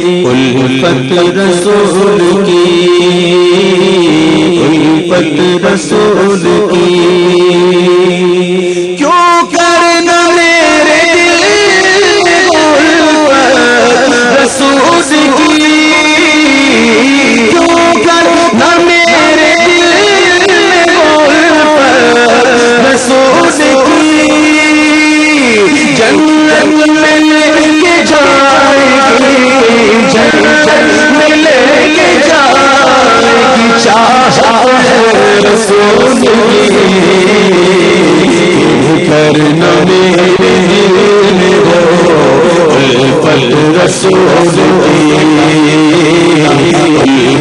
الفت رسول کی الفت رسول کی۔ رسول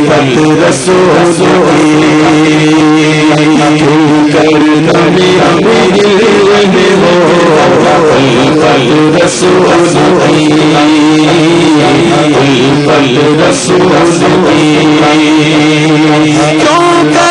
مت رسول کرمی ہمیں ہو پل رسول پل رسول کیوں کر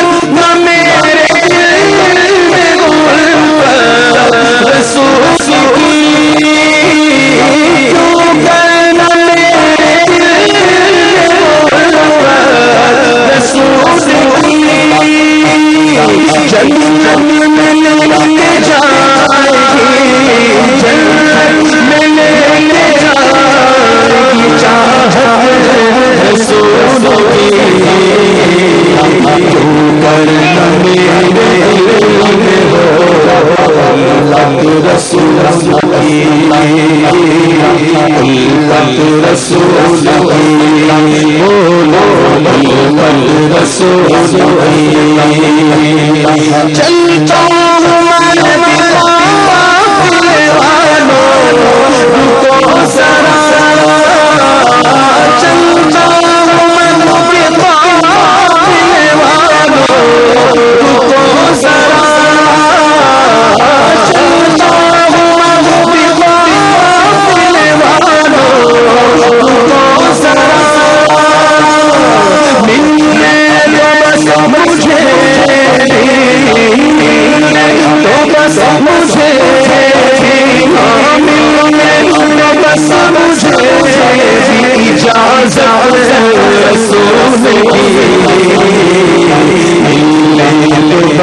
چلتا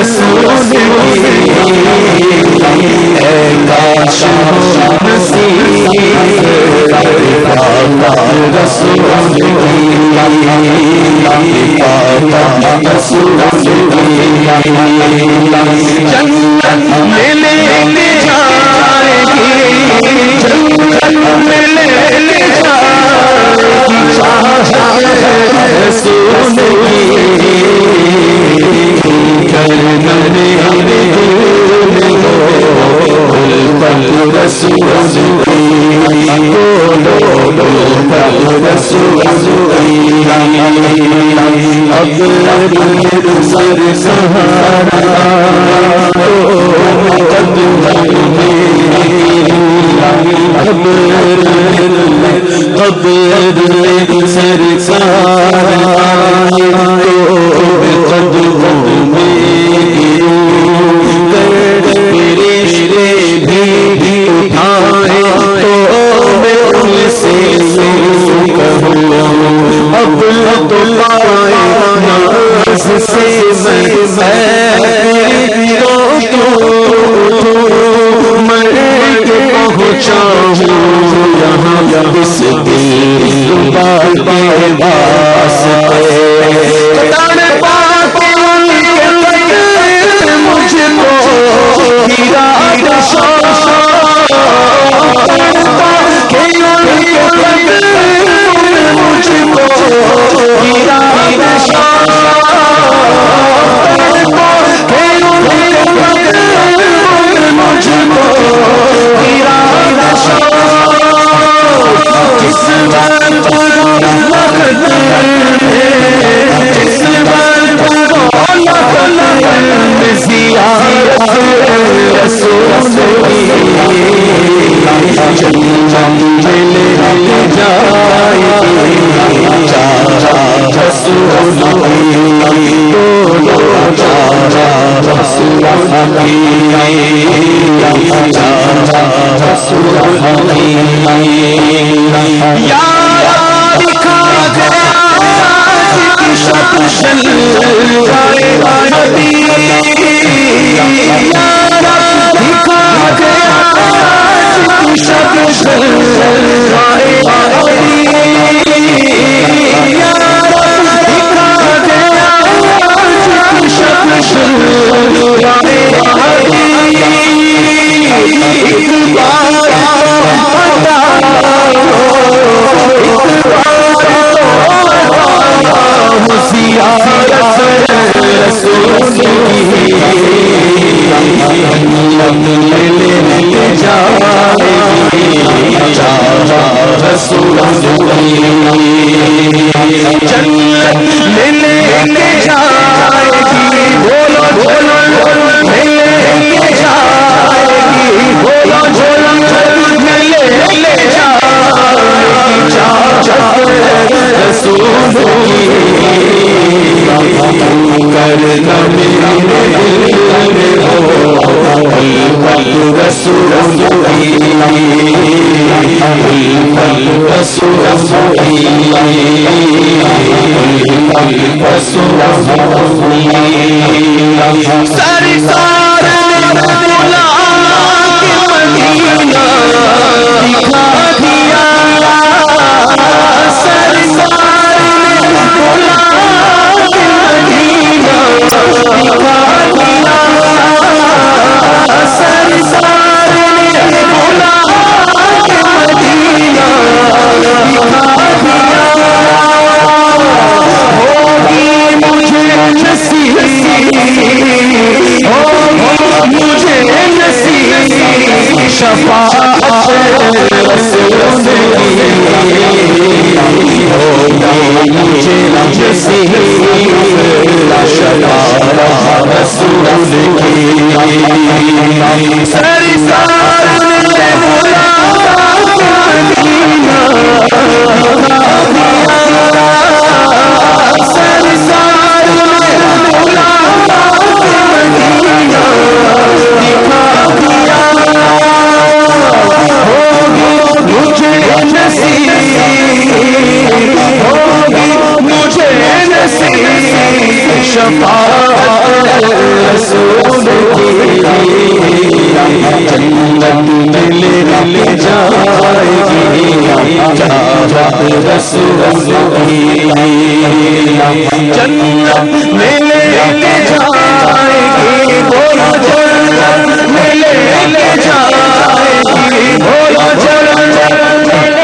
رسول کاش نصیب رسول رسول جنت ملے سر سہارا قبر قبر سر سہارا ساری ساری رسول کی سرکار جنت میں جائے گی بولا جائے گی بولا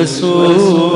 رسول